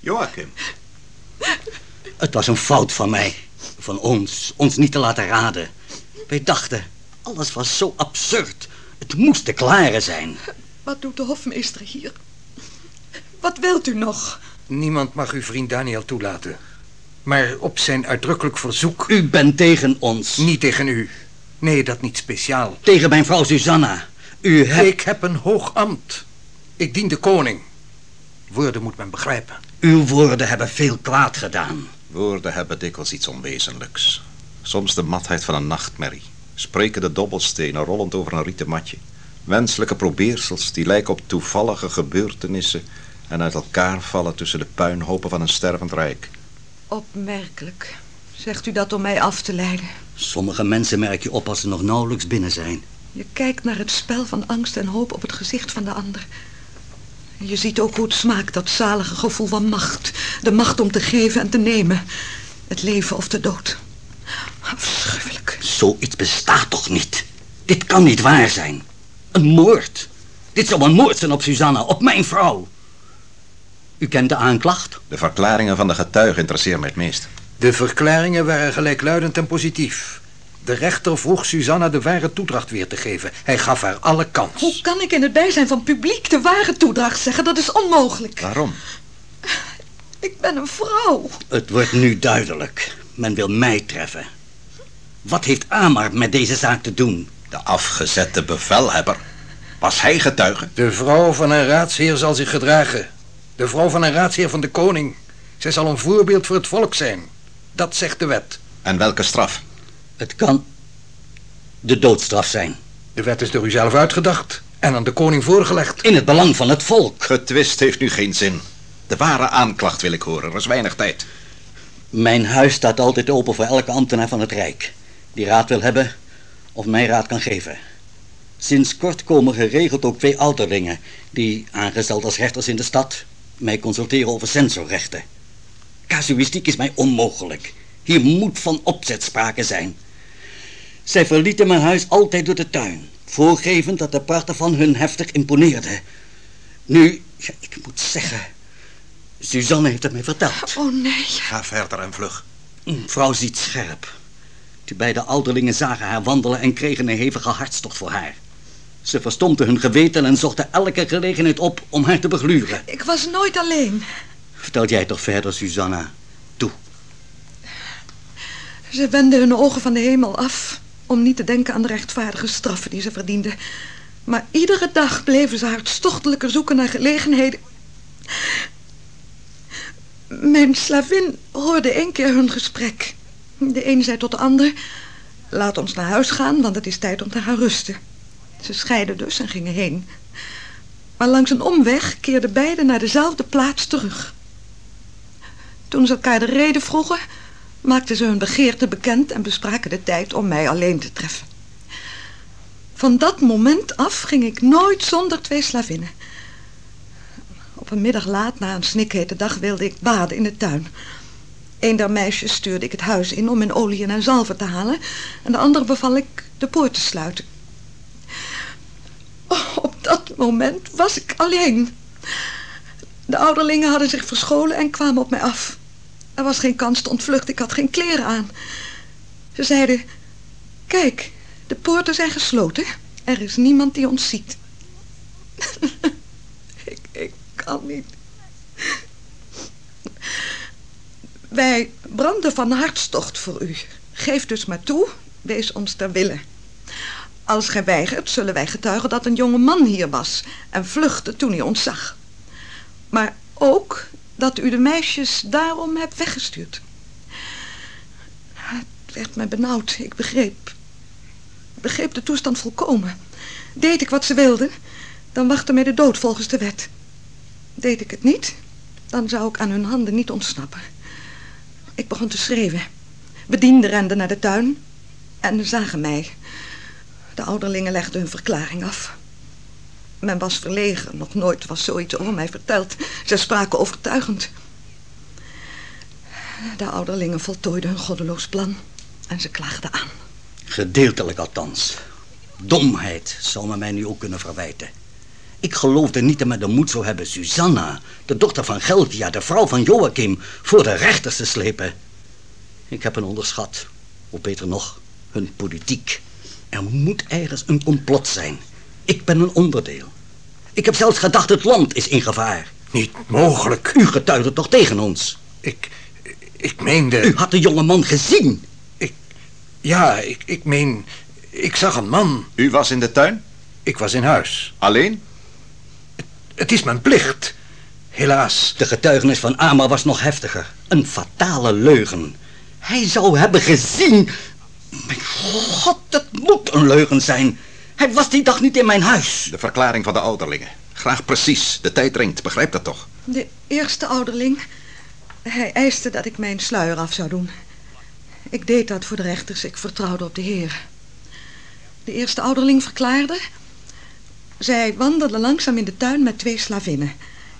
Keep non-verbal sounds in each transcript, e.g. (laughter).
Joachim. Het was een fout van mij. Van ons. Ons niet te laten raden. Wij dachten, alles was zo absurd. Het moest te klaren zijn. Wat doet de hofmeester hier? Wat wilt u nog? Niemand mag uw vriend Daniel toelaten. Maar op zijn uitdrukkelijk verzoek... U bent tegen ons. Niet tegen u. Nee, dat niet speciaal. Tegen mijn vrouw Susanna. U hebt... Ik heb een hoog ambt. Ik dien de koning. Woorden moet men begrijpen. Uw woorden hebben veel kwaad gedaan. Woorden hebben dikwijls iets onwezenlijks. Soms de matheid van een nachtmerrie. Spreken de dobbelstenen rollend over een rieten matje. Wenselijke probeersels die lijken op toevallige gebeurtenissen... en uit elkaar vallen tussen de puinhopen van een stervend rijk. Opmerkelijk. Zegt u dat om mij af te leiden? Sommige mensen merk je op als ze nog nauwelijks binnen zijn. Je kijkt naar het spel van angst en hoop op het gezicht van de ander. Je ziet ook hoe het smaakt, dat zalige gevoel van macht. De macht om te geven en te nemen. Het leven of de dood. Afschuwelijk. Zoiets bestaat toch niet? Dit kan niet waar zijn. Een moord. Dit zou een moord zijn op Susanna, op mijn vrouw. U kent de aanklacht? De verklaringen van de getuigen interesseren mij het meest. De verklaringen waren gelijkluidend en positief. De rechter vroeg Susanna de ware toedracht weer te geven. Hij gaf haar alle kans. Hoe kan ik in het bijzijn van publiek de ware toedracht zeggen? Dat is onmogelijk. Waarom? Ik ben een vrouw. Het wordt nu duidelijk. Men wil mij treffen. Wat heeft Amar met deze zaak te doen? De afgezette bevelhebber. Was hij getuige? De vrouw van een raadsheer zal zich gedragen. De vrouw van een raadsheer van de koning. Zij zal een voorbeeld voor het volk zijn. Dat zegt de wet. En welke straf? Het kan de doodstraf zijn. De wet is door u zelf uitgedacht en aan de koning voorgelegd. In het belang van het volk. Getwist heeft nu geen zin. De ware aanklacht wil ik horen. Er is weinig tijd. Mijn huis staat altijd open voor elke ambtenaar van het Rijk. Die raad wil hebben of mij raad kan geven. Sinds kort komen geregeld ook twee ouderlingen... die, aangesteld als rechters in de stad... mij consulteren over sensorrechten. Casuïstiek is mij onmogelijk. Hier moet van opzet sprake zijn. Zij verlieten mijn huis altijd door de tuin... voorgevend dat de pracht ervan hun heftig imponeerde. Nu, ja, ik moet zeggen... Suzanne heeft het mij verteld. Oh nee. Ga verder en vlug. Vrouw ziet scherp. De beide ouderlingen zagen haar wandelen en kregen een hevige hartstocht voor haar. Ze verstompten hun geweten en zochten elke gelegenheid op om haar te begluren. Ik was nooit alleen. Vertel jij toch verder, Susanna. Toe. Ze wenden hun ogen van de hemel af... om niet te denken aan de rechtvaardige straffen die ze verdienden. Maar iedere dag bleven ze hartstochtelijker zoeken naar gelegenheden... Mijn slavin hoorde één keer hun gesprek. De een zei tot de ander... Laat ons naar huis gaan, want het is tijd om te gaan rusten. Ze scheiden dus en gingen heen. Maar langs een omweg keerden beiden naar dezelfde plaats terug. Toen ze elkaar de reden vroegen... maakten ze hun begeerte bekend... en bespraken de tijd om mij alleen te treffen. Van dat moment af ging ik nooit zonder twee slavinnen. Op een middag laat na een snikhete dag wilde ik baden in de tuin. Een der meisjes stuurde ik het huis in om mijn olie en zalven te halen... en de andere beval ik de poort te sluiten. Oh, op dat moment was ik alleen. De ouderlingen hadden zich verscholen en kwamen op mij af. Er was geen kans te ontvluchten, ik had geen kleren aan. Ze zeiden, kijk, de poorten zijn gesloten. Er is niemand die ons ziet. (laughs) ik, ik kan niet. Wij branden van hartstocht voor u. Geef dus maar toe, wees ons ter wille. Als gij weigert, zullen wij getuigen dat een jonge man hier was... en vluchtte toen hij ons zag. Maar ook dat u de meisjes daarom hebt weggestuurd. Het werd mij benauwd, ik begreep. Begreep de toestand volkomen. Deed ik wat ze wilden, dan wachtte mij de dood volgens de wet. Deed ik het niet, dan zou ik aan hun handen niet ontsnappen. Ik begon te schreeuwen. Bedienden renden naar de tuin en zagen mij. De ouderlingen legden hun verklaring af. Men was verlegen, nog nooit was zoiets over mij verteld. Ze spraken overtuigend. De ouderlingen voltooiden hun goddeloos plan en ze klaagden aan. Gedeeltelijk althans. Domheid zou men mij nu ook kunnen verwijten. Ik geloofde niet dat men de moed zou hebben Susanna, de dochter van Geldia, de vrouw van Joachim, voor de rechters te slepen. Ik heb hen onderschat, of beter nog, hun politiek. Er moet ergens een complot zijn. Ik ben een onderdeel. Ik heb zelfs gedacht het land is in gevaar. Niet mogelijk. U getuigde toch tegen ons? Ik, ik meende... U had de jonge man gezien. Ja, ik, ik meen... Ik zag een man. U was in de tuin? Ik was in huis. Alleen? Het is mijn plicht. Helaas. De getuigenis van Ama was nog heftiger. Een fatale leugen. Hij zou hebben gezien... Mijn god, het moet een leugen zijn. Hij was die dag niet in mijn huis. De verklaring van de ouderlingen. Graag precies. De tijd dringt. Begrijp dat toch? De eerste ouderling... Hij eiste dat ik mijn sluier af zou doen. Ik deed dat voor de rechters. Ik vertrouwde op de Heer. De eerste ouderling verklaarde... Zij wandelde langzaam in de tuin met twee slavinnen.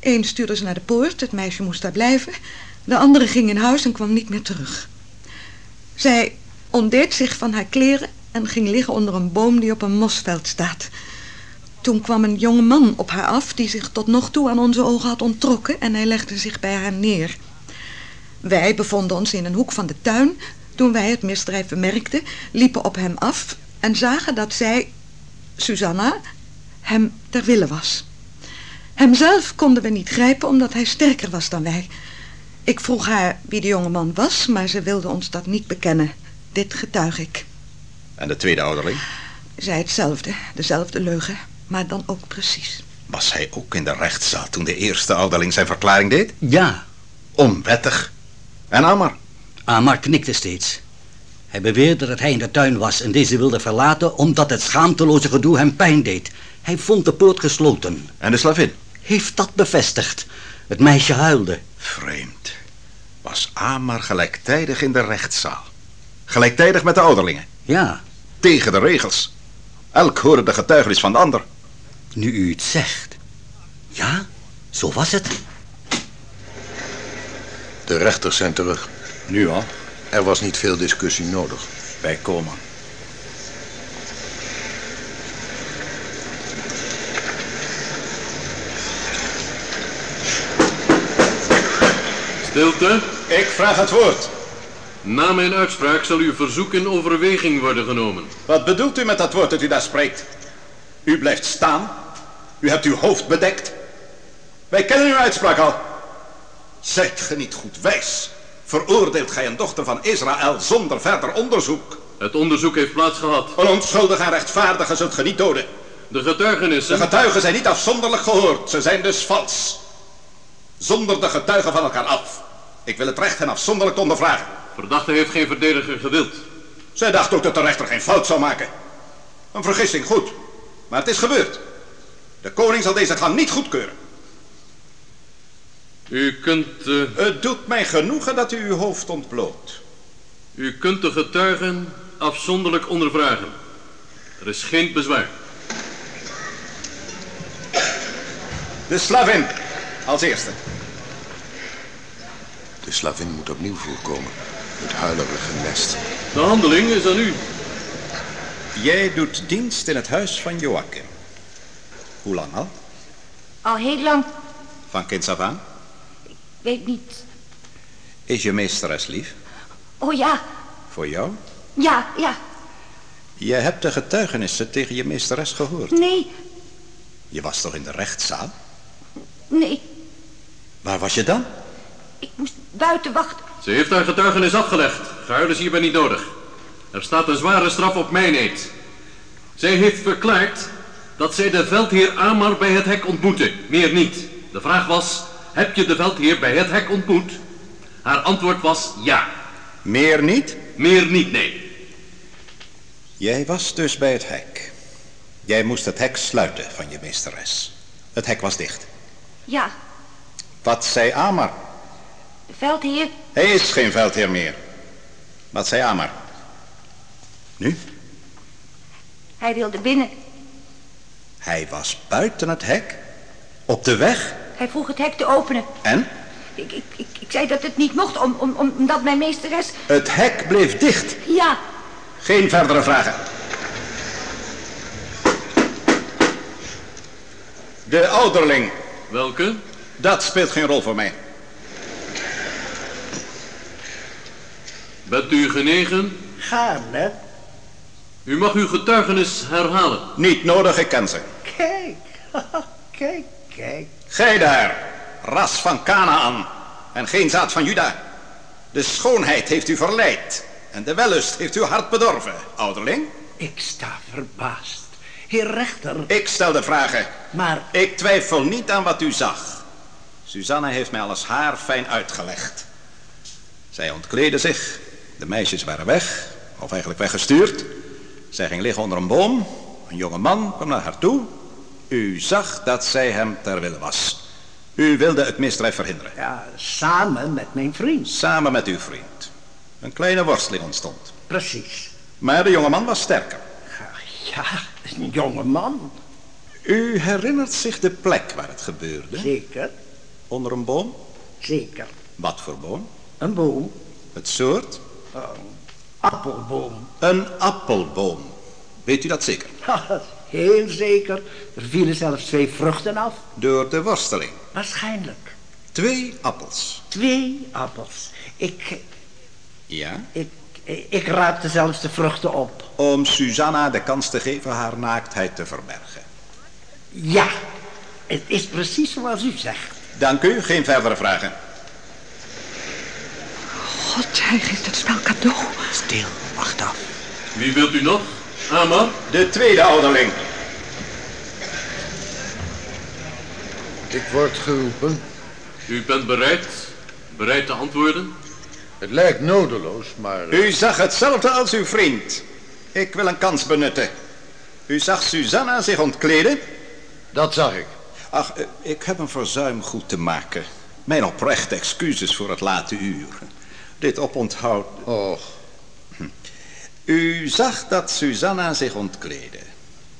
Eén stuurde ze naar de poort, het meisje moest daar blijven. De andere ging in huis en kwam niet meer terug. Zij ontdeed zich van haar kleren en ging liggen onder een boom die op een mosveld staat. Toen kwam een jonge man op haar af die zich tot nog toe aan onze ogen had onttrokken en hij legde zich bij haar neer. Wij bevonden ons in een hoek van de tuin. Toen wij het misdrijf bemerkten, liepen op hem af en zagen dat zij, Susanna, hem ter wille was. Hemzelf konden we niet grijpen omdat hij sterker was dan wij. Ik vroeg haar wie de jonge man was, maar ze wilde ons dat niet bekennen. Dit getuig ik. En de tweede ouderling? Zij hetzelfde, dezelfde leugen, maar dan ook precies. Was hij ook in de rechtszaal toen de eerste ouderling zijn verklaring deed? Ja. Onwettig. En Amar? Amar knikte steeds. Hij beweerde dat hij in de tuin was en deze wilde verlaten omdat het schaamteloze gedoe hem pijn deed. Hij vond de poort gesloten. En de slavin? Heeft dat bevestigd. Het meisje huilde. Vreemd. Was Amar gelijktijdig in de rechtszaal? Gelijktijdig met de ouderlingen? Ja. Tegen de regels. Elk hoorde de getuigenis van de ander. Nu u het zegt. Ja, zo was het. De rechters zijn terug. Nu al? Er was niet veel discussie nodig. Wij komen. Stilte. Ik vraag het woord. Na mijn uitspraak zal uw verzoek in overweging worden genomen. Wat bedoelt u met dat woord dat u daar spreekt? U blijft staan. U hebt uw hoofd bedekt. Wij kennen uw uitspraak al. Zijt ge niet goed wijs? Veroordeelt gij een dochter van Israël zonder verder onderzoek? Het onderzoek heeft plaatsgehad. Een onschuldige en rechtvaardige zult ge niet doden. De getuigenissen... De getuigen zijn niet afzonderlijk gehoord. Ze zijn dus vals. Zonder de getuigen van elkaar af. Ik wil het recht hen afzonderlijk ondervragen. Verdachte heeft geen verdediger gewild. Zij dacht ook dat de rechter geen fout zou maken. Een vergissing, goed. Maar het is gebeurd. De koning zal deze gang niet goedkeuren. U kunt... Uh... Het doet mij genoegen dat u uw hoofd ontbloot. U kunt de getuigen afzonderlijk ondervragen. Er is geen bezwaar. De slavin, als eerste. De slavin moet opnieuw voorkomen. Het huilerige nest. De handeling is aan u. Jij doet dienst in het huis van Joachim. Hoe lang al? Al heel lang. Van kinds af aan? Weet niet. Is je meesteres lief? Oh ja. Voor jou? Ja, ja. Je hebt de getuigenissen tegen je meesteres gehoord. Nee, Je was toch in de rechtszaal? nee. Waar was je dan? Ik moest buiten wachten. Ze heeft haar getuigenis afgelegd. Gehuil is hierbij niet nodig. Er staat een zware straf op mijn eed. Zij heeft verklaard dat zij de veldheer Amar bij het hek ontmoette. Meer niet. De vraag was, heb je de veldheer bij het hek ontmoet? Haar antwoord was ja. Meer niet? Meer niet, nee. Jij was dus bij het hek. Jij moest het hek sluiten van je meesteres. Het hek was dicht. Ja, Wat zei Amar? De veldheer. Hij is geen veldheer meer. Wat zei Amar? Nu? Hij wilde binnen. Hij was buiten het hek? Op de weg? Hij vroeg het hek te openen. En? Ik, ik, ik, ik zei dat het niet mocht, om, om, om- omdat mijn meesteres... Het hek bleef dicht. Ja, Geen verdere vragen. De ouderling. Welke? Dat speelt geen rol voor mij. Bent u genegen? Gaarne. U mag uw getuigenis herhalen. Niet nodig, ik ken ze. Kijk, (laughs) kijk, kijk. Gij daar, ras van Canaan en geen zaad van Juda. De schoonheid heeft u verleid en de wellust heeft uw hart bedorven, ouderling. Ik sta verbaasd. Heer rechter, Ik stel de vragen. maar Ik twijfel niet aan wat u zag. Suzanne heeft mij alles haar fijn uitgelegd. Zij ontkleedde zich. De meisjes waren weg, of eigenlijk weggestuurd. Zij ging liggen onder een boom. Een jonge man kwam naar haar toe. U zag dat zij hem ter wille was. U wilde het misdrijf verhinderen. ja, samen met mijn vriend. Samen met uw vriend. Een kleine worsteling ontstond. Precies. Maar de jonge man was sterker. Ja, een jonge man. U herinnert zich de plek waar het gebeurde? Zeker, Onder een boom? zeker. Wat voor boom? Een boom. Het soort? Appelboom. Een appelboom. Weet u dat zeker? (laughs) Heel zeker. Er vielen zelfs twee vruchten af. Door de worsteling. Waarschijnlijk. Twee appels. Twee appels. Ik, Ja? ik, ik raapte zelfs de vruchten op. Om Susanna de kans te geven haar naaktheid te verbergen. Ja, het is precies zoals u zegt. Dank u, geen verdere vragen. God, hij geeft het spel cadeau. Stil, wacht af. Wie wilt u nog? Amar? De tweede ouderling. Ik word geroepen. U bent bereid? Bereid te antwoorden? Het lijkt nodeloos, maar... U zag hetzelfde als uw vriend. Ik wil een kans benutten. U zag Susanna zich ontkleden? Dat zag ik. Ach, eh, ik heb een verzuim goed te maken. Mijn oprechte excuses voor het late uur. Dit oponthoud... Och, U zag dat Susanna zich ontkleedde.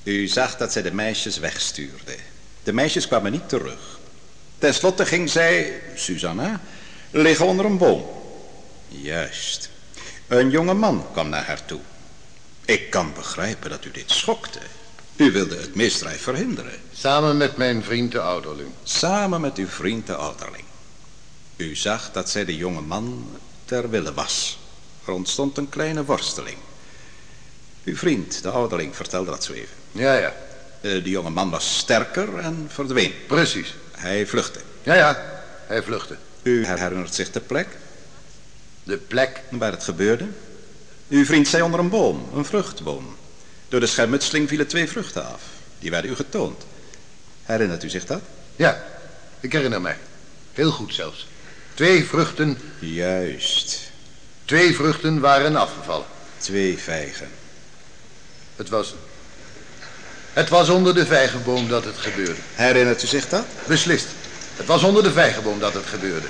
U zag dat zij de meisjes wegstuurde. De meisjes kwamen niet terug. Ten slotte ging zij, Susanna, liggen onder een boom. Juist. Een jonge man kwam naar haar toe. Ik kan begrijpen dat u dit schokte. U wilde het misdrijf verhinderen. samen met mijn vriend de ouderling. Samen met uw vriend de ouderling. U zag dat zij de jonge man ter wille was. Er ontstond een kleine worsteling. Uw vriend, de ouderling, vertelde dat zo even. Ja, ja, Eh, de jonge man was sterker en verdween. precies. Hij vluchtte. Ja, ja, hij vluchtte. U herinnert zich de plek De plek, waar het gebeurde? Uw vriend zei onder een boom, een vruchtboom. Door de schermutseling vielen twee vruchten af. Die werden u getoond. Herinnert u zich dat? ja, ik herinner mij. Heel goed zelfs. Twee vruchten, Juist. twee vruchten waren afgevallen. Twee vijgen. Het was... Het was onder de vijgenboom dat het gebeurde. Herinnert u zich dat? Beslist. Het was onder de vijgenboom dat het gebeurde.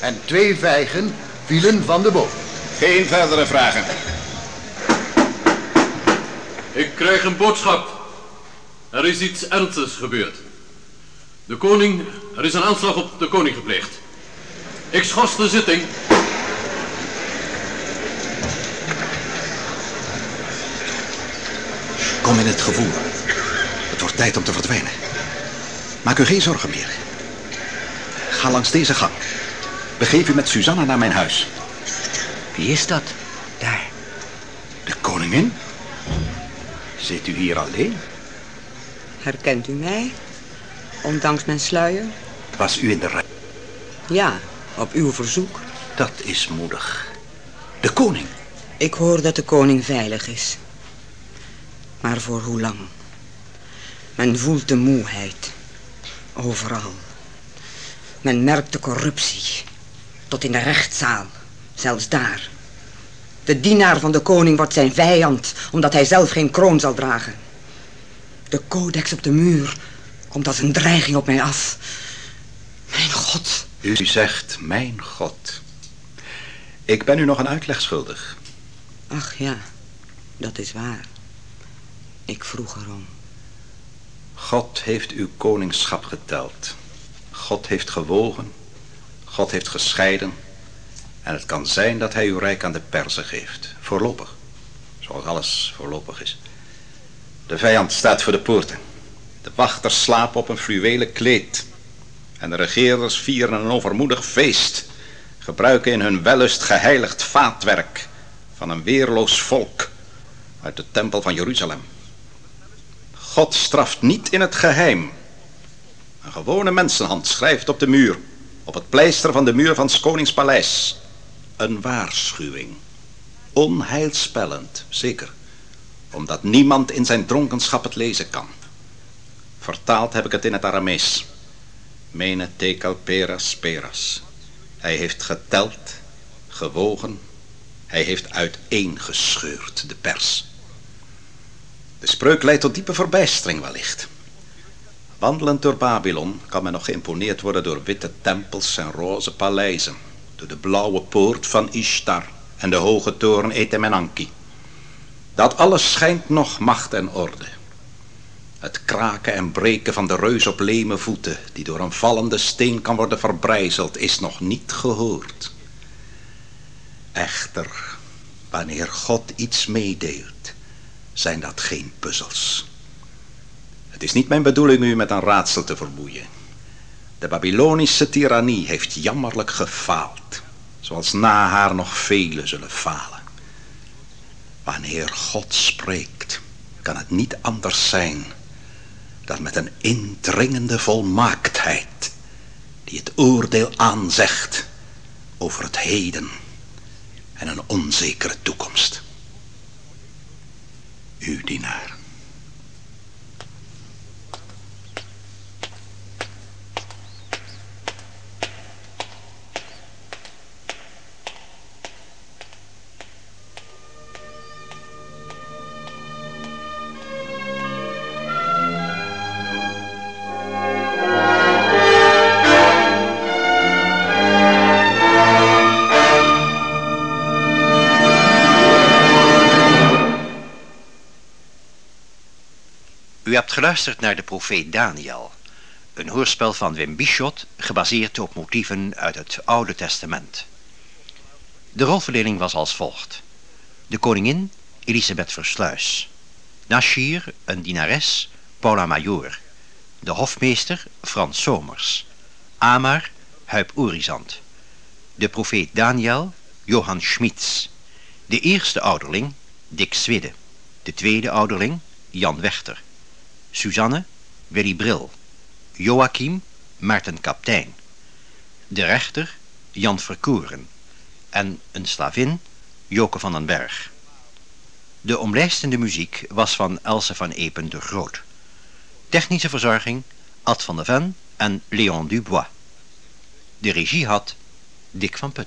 En twee vijgen vielen van de boom. Geen verdere vragen. Ik krijg een boodschap. Er is iets ernstigs gebeurd. De koning, er is een aanslag op de koning gepleegd. Ik schors de zitting. Kom in het gevoel. Het wordt tijd om te verdwijnen. Maak u geen zorgen meer. Ga langs deze gang. Begeef u met Susanna naar mijn huis. Wie is dat? Daar. De koningin? Zit u hier alleen? Herkent u mij? Ondanks mijn sluier? Was u in de rij? Ja, op uw verzoek. Dat is moedig. De koning. Ik hoor dat de koning veilig is. Maar voor hoe lang? Men voelt de moeheid. Overal. Men merkt de corruptie. Tot in de rechtszaal. Zelfs daar. De dienaar van de koning wordt zijn vijand... omdat hij zelf geen kroon zal dragen. De codex op de muur komt als een dreiging op mij af. Mijn god. U zegt mijn God. Ik ben u nog een uitleg schuldig. Ach ja, dat is waar. Ik vroeg erom. God heeft uw koningschap geteld. God heeft gewogen. God heeft gescheiden. En het kan zijn dat hij uw rijk aan de Perzen geeft. Voorlopig. Zoals alles voorlopig is. De vijand staat voor de poorten. De wachters slapen op een fluwelen kleed. En de regeerders vieren een overmoedig feest. Gebruiken in hun wellust geheiligd vaatwerk van een weerloos volk uit de tempel van Jeruzalem. God straft niet in het geheim. Een gewone mensenhand schrijft op de muur, op het pleister van de muur van 's konings paleis, een waarschuwing. Onheilspellend, zeker, omdat niemand in zijn dronkenschap het lezen kan. Vertaald heb ik het in het Aramees. Mene tekel peras peras. Hij heeft geteld, gewogen, hij heeft uiteengescheurd de pers. De spreuk leidt tot diepe verbijstering wellicht. Wandelend door Babylon kan men nog geïmponeerd worden door witte tempels en roze paleizen. Door de blauwe poort van Ishtar en de hoge toren Etemenanki. Dat alles schijnt nog macht en orde. Het kraken en breken van de reus op leme voeten, die door een vallende steen kan worden verbrijzeld, is nog niet gehoord. Echter, wanneer God iets meedeelt, zijn dat geen puzzels. Het is niet mijn bedoeling u met een raadsel te vermoeien. De Babylonische tirannie heeft jammerlijk gefaald, zoals na haar nog vele zullen falen. Wanneer God spreekt, kan het niet anders zijn dan met een indringende volmaaktheid die het oordeel aanzegt over het heden en een onzekere toekomst. Uw dienaar. Hebt geluisterd naar de profeet Daniel, een hoorspel van Wim Bichot, gebaseerd op motieven uit het Oude Testament. De rolverdeling was als volgt. De koningin, Elisabeth Versluis. Nashir, een dienares, Paula Major. De hofmeester, Frans Somers. Amar, Huip Oerizant. De profeet Daniel, Johan Schmitz. De eerste ouderling, Dick Swidde. De tweede ouderling, Jan Wechter. Suzanne, Willy Bril. Joachim, Maarten Kaptein. De rechter, Jan Verkoeren. En een slavin, Joke van den Berg. De omlijstende muziek was van Else van Epen de Groot. Technische verzorging, Ad van der Ven en Leon Dubois. De regie had Dick van Putten.